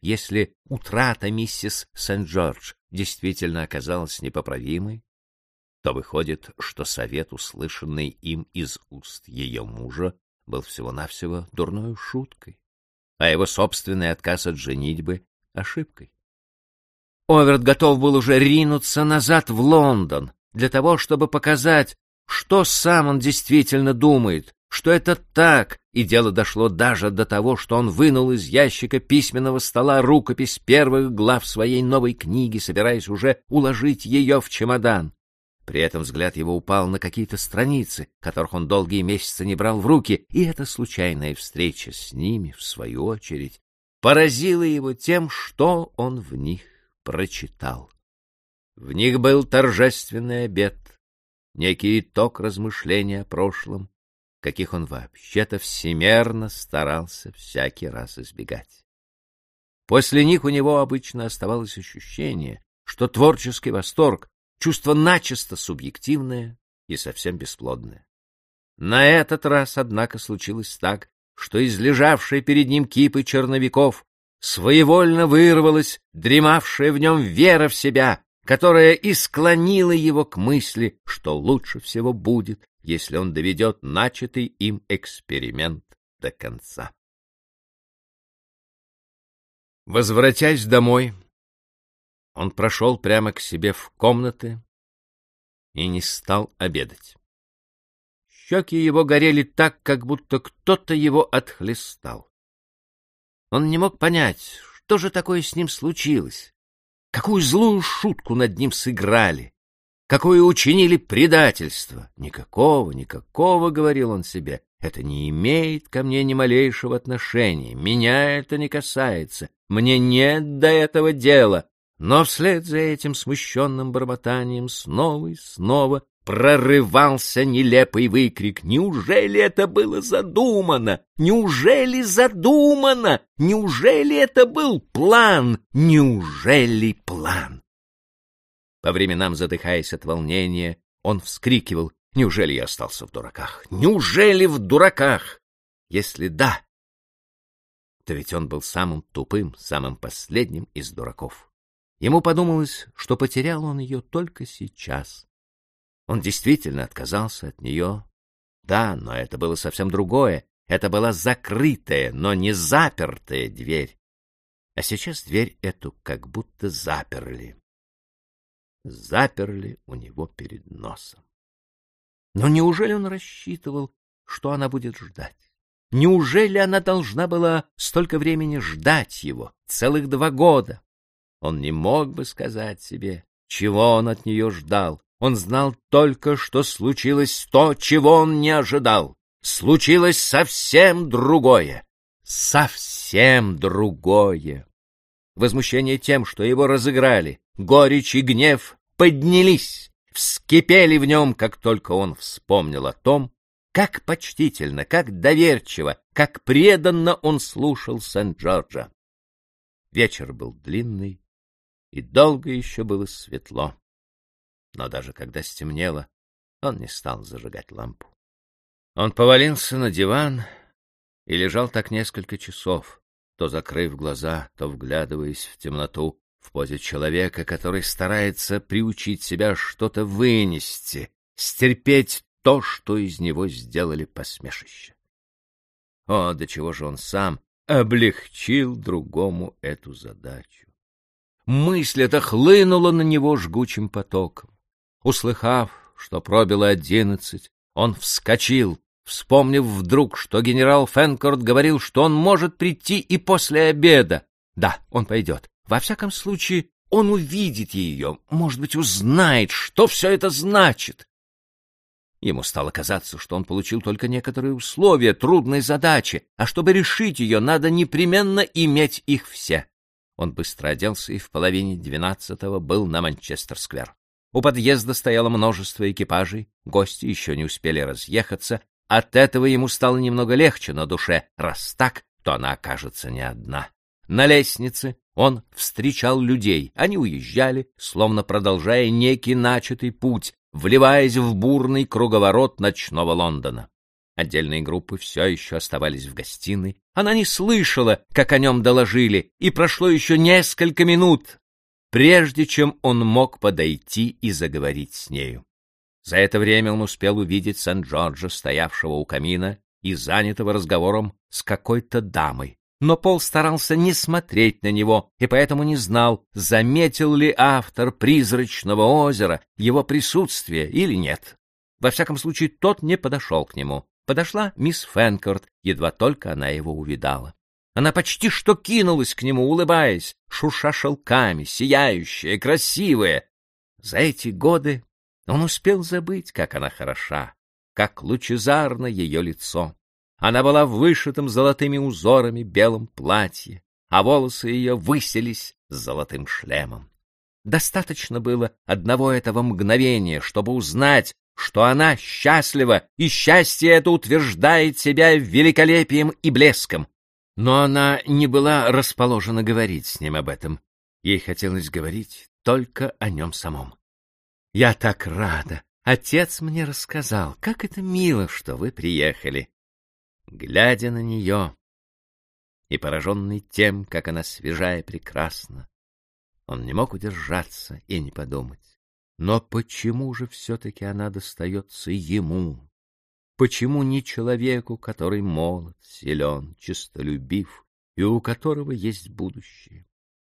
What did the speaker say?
если утрата миссис Сент-Джордж действительно оказалась непоправимой, то выходит, что совет, услышанный им из уст ее мужа, был всего-навсего дурной шуткой, а его собственный отказ от женитьбы — ошибкой. Оверт готов был уже ринуться назад в Лондон для того, чтобы показать, что сам он действительно думает, что это так, и дело дошло даже до того, что он вынул из ящика письменного стола рукопись первых глав своей новой книги, собираясь уже уложить ее в чемодан. При этом взгляд его упал на какие-то страницы, которых он долгие месяцы не брал в руки, и эта случайная встреча с ними, в свою очередь, поразила его тем, что он в них прочитал. В них был торжественный обет, некий итог размышления о прошлом, каких он вообще-то всемерно старался всякий раз избегать. После них у него обычно оставалось ощущение, что творческий восторг — чувство начисто субъективное и совсем бесплодное. На этот раз, однако, случилось так, что из лежавшей перед ним кипы черновиков своевольно вырвалась дремавшая в нем вера в себя, которая и склонила его к мысли, что лучше всего будет, если он доведет начатый им эксперимент до конца. Возвратясь домой, он прошел прямо к себе в комнаты и не стал обедать. Щеки его горели так, как будто кто-то его отхлестал. Он не мог понять, что же такое с ним случилось, какую злую шутку над ним сыграли, какое учинили предательство. Никакого, никакого, — говорил он себе, — это не имеет ко мне ни малейшего отношения, меня это не касается, мне нет до этого дела. Но вслед за этим смущенным бормотанием снова и снова прорывался нелепый выкрик. Неужели это было задумано? Неужели задумано? Неужели это был план? Неужели план? По временам, задыхаясь от волнения, он вскрикивал. «Неужели я остался в дураках? Неужели в дураках? Если да, то ведь он был самым тупым, самым последним из дураков. Ему подумалось, что потерял он ее только сейчас. Он действительно отказался от нее. Да, но это было совсем другое. Это была закрытая, но не запертая дверь. А сейчас дверь эту как будто заперли заперли у него перед носом. Но неужели он рассчитывал, что она будет ждать? Неужели она должна была столько времени ждать его, целых два года? Он не мог бы сказать себе, чего он от нее ждал. Он знал только, что случилось то, чего он не ожидал. Случилось совсем другое. Совсем другое. Возмущение тем, что его разыграли, горечь и гнев поднялись, вскипели в нем, как только он вспомнил о том, как почтительно, как доверчиво, как преданно он слушал Сент-Джорджа. Вечер был длинный, и долго еще было светло. Но даже когда стемнело, он не стал зажигать лампу. Он повалился на диван и лежал так несколько часов, то закрыв глаза, то вглядываясь в темноту, в позе человека, который старается приучить себя что-то вынести, стерпеть то, что из него сделали посмешище. О, до чего же он сам облегчил другому эту задачу. Мысль эта хлынула на него жгучим потоком. Услыхав, что пробило одиннадцать, он вскочил, вспомнив вдруг, что генерал Фенкорт говорил, что он может прийти и после обеда. Да, он пойдет. Во всяком случае, он увидит ее, может быть, узнает, что все это значит. Ему стало казаться, что он получил только некоторые условия трудной задачи, а чтобы решить ее, надо непременно иметь их все. Он быстро оделся и в половине двенадцатого был на Манчестер-сквер. У подъезда стояло множество экипажей, гости еще не успели разъехаться. От этого ему стало немного легче на душе. Раз так, то она окажется не одна. На лестнице он встречал людей, они уезжали, словно продолжая некий начатый путь, вливаясь в бурный круговорот ночного Лондона. Отдельные группы все еще оставались в гостиной, Она не слышала, как о нем доложили, и прошло еще несколько минут, прежде чем он мог подойти и заговорить с нею. За это время он успел увидеть Сан-Джорджа, стоявшего у камина и занятого разговором с какой-то дамой. Но Пол старался не смотреть на него и поэтому не знал, заметил ли автор призрачного озера его присутствие или нет. Во всяком случае, тот не подошел к нему. Подошла мисс Фэнкорт, едва только она его увидала. Она почти что кинулась к нему, улыбаясь, шурша шелками, сияющая, красивая. За эти годы он успел забыть, как она хороша, как лучезарно ее лицо. Она была в вышитом золотыми узорами белом платье, а волосы ее высились с золотым шлемом. Достаточно было одного этого мгновения, чтобы узнать, что она счастлива, и счастье это утверждает себя великолепием и блеском. Но она не была расположена говорить с ним об этом. Ей хотелось говорить только о нем самом. «Я так рада! Отец мне рассказал, как это мило, что вы приехали!» Глядя на нее и пораженный тем, как она свежая и прекрасна, он не мог удержаться и не подумать. Но почему же все-таки она достается ему? Почему не человеку, который молод, силен, честолюбив и у которого есть будущее?